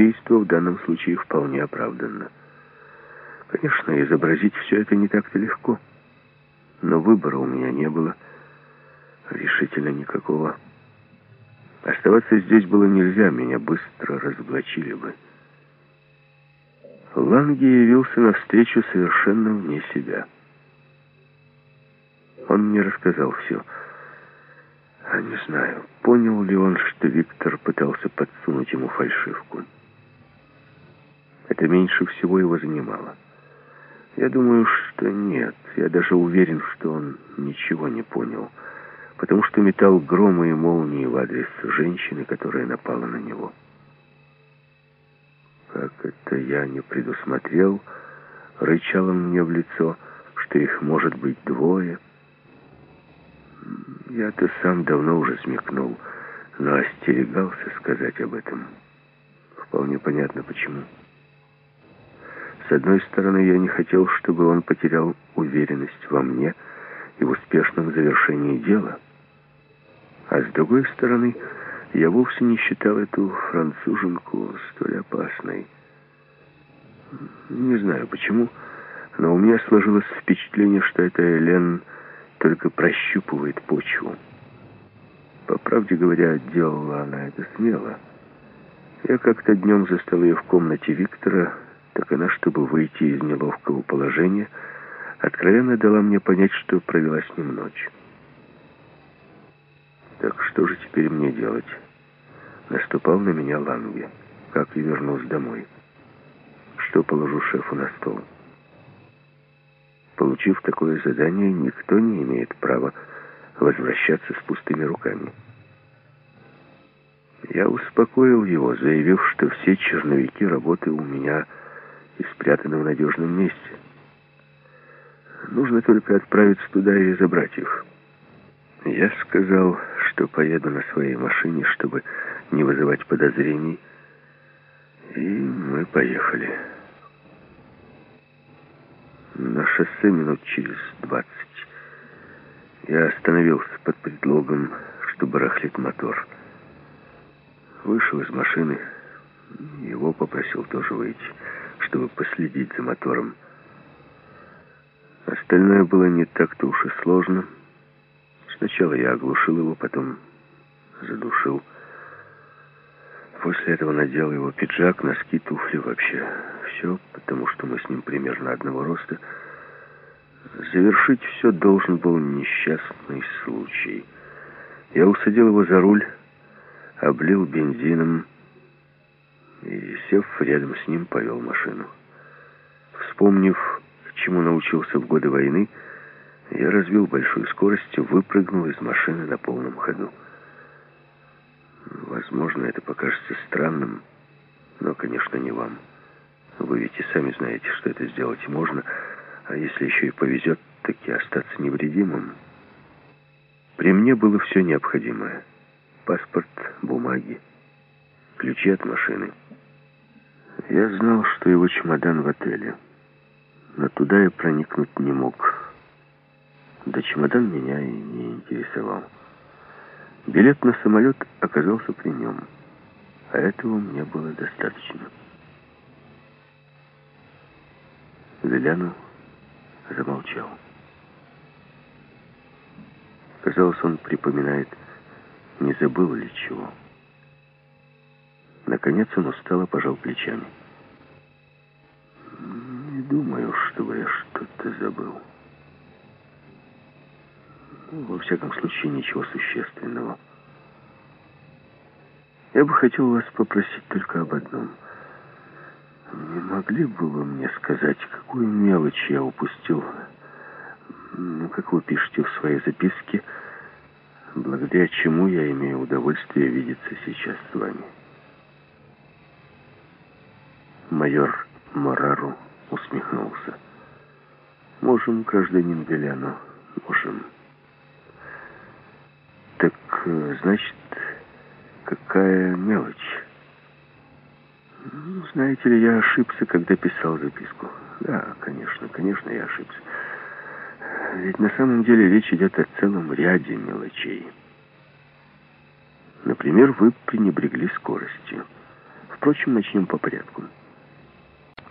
убийство в данном случае вполне оправданно. Конечно, изобразить все это не так-то легко. Но выбора у меня не было. Решительно никакого. Оставаться здесь было нельзя, меня быстро разоблачили бы. Ланги явился навстречу совершенно вне себя. Он мне рассказал все. А не знаю, понял ли он, что Виктор пытался подсунуть ему фальшивку. Это меньше всего его занимало. Я думаю, что нет. Я даже уверен, что он ничего не понял, потому что метал громы и молнии в адрес женщины, которая напала на него. Как это я не предусмотрел, рычал он мне в лицо, что их может быть двое. Я-то сам давно уже смекнул, но остерегался сказать об этом. Вполне понятно, почему. С одной стороны, я не хотел, чтобы он потерял уверенность во мне и в успешном завершении дела. А с другой стороны, я вовсе не считал эту француженку столь опасной. Не знаю почему, но у меня сложилось впечатление, что эта Элен только прощупывает почву. По правде говоря, делала она это смело. Я как-то днем застал ее в комнате Виктора, так она, чтобы выйти из неловкого положения, откровенно дала мне понять, что провела с ним ночь. Так что же теперь мне делать? Наступал на меня Ланге. Как я вернусь домой? Что положу шефу на стол? Получив такое задание, никто не имеет права возвращаться с пустыми руками. Я успокоил его, заявив, что все черновики работы у меня и спрятаны в надежном месте. Нужно только отправиться туда и забрать их. Я сказал, что поеду на своей машине, чтобы не вызывать подозрений, и мы поехали. На шоссе минут через двадцать я остановился под предлогом, что барахлит мотор. Вышел из машины, его попросил тоже выйти чтобы последить за мотором. Остальное было не так-то уж и сложно. Сначала я оглушил его, потом задушил. После этого надел его пиджак, носки, туфли, вообще все, потому что мы с ним примерно одного роста. Завершить все должен был несчастный случай. Я усадил его за руль, облил бензином, сев рядом с ним, повел машину. Вспомнив, чему научился в годы войны, я развил большую скорость и выпрыгнул из машины на полном ходу. Возможно, это покажется странным, но, конечно, не вам. Вы ведь и сами знаете, что это сделать можно, а если еще и повезет, так и остаться невредимым. При мне было все необходимое. Паспорт, бумаги, ключи от машины. Я знал, что его чемодан в отеле, но туда я проникнуть не мог. Да чемодан меня и не интересовал. Билет на самолет оказался при нем, а этого мне было достаточно. Веляну замолчал. Казалось, он припоминает, не забыл ли чего. Наконец он устало пожал плечами. Не думаю, чтобы я что-то забыл. Во всяком случае, ничего существенного. Я бы хотел вас попросить только об одном. Не могли бы вы мне сказать, какую мелочь я упустил, ну, как вы пишете в своей записке, благодаря чему я имею удовольствие видеться сейчас с вами?» Майор Морару усмехнулся. «Можем, гражданин Беляно, можем». «Так, э, значит, какая мелочь?» ну, «Знаете ли, я ошибся, когда писал записку». «Да, конечно, конечно, я ошибся. Ведь на самом деле речь идет о целом ряде мелочей. Например, вы пренебрегли скоростью Впрочем, начнем по порядку.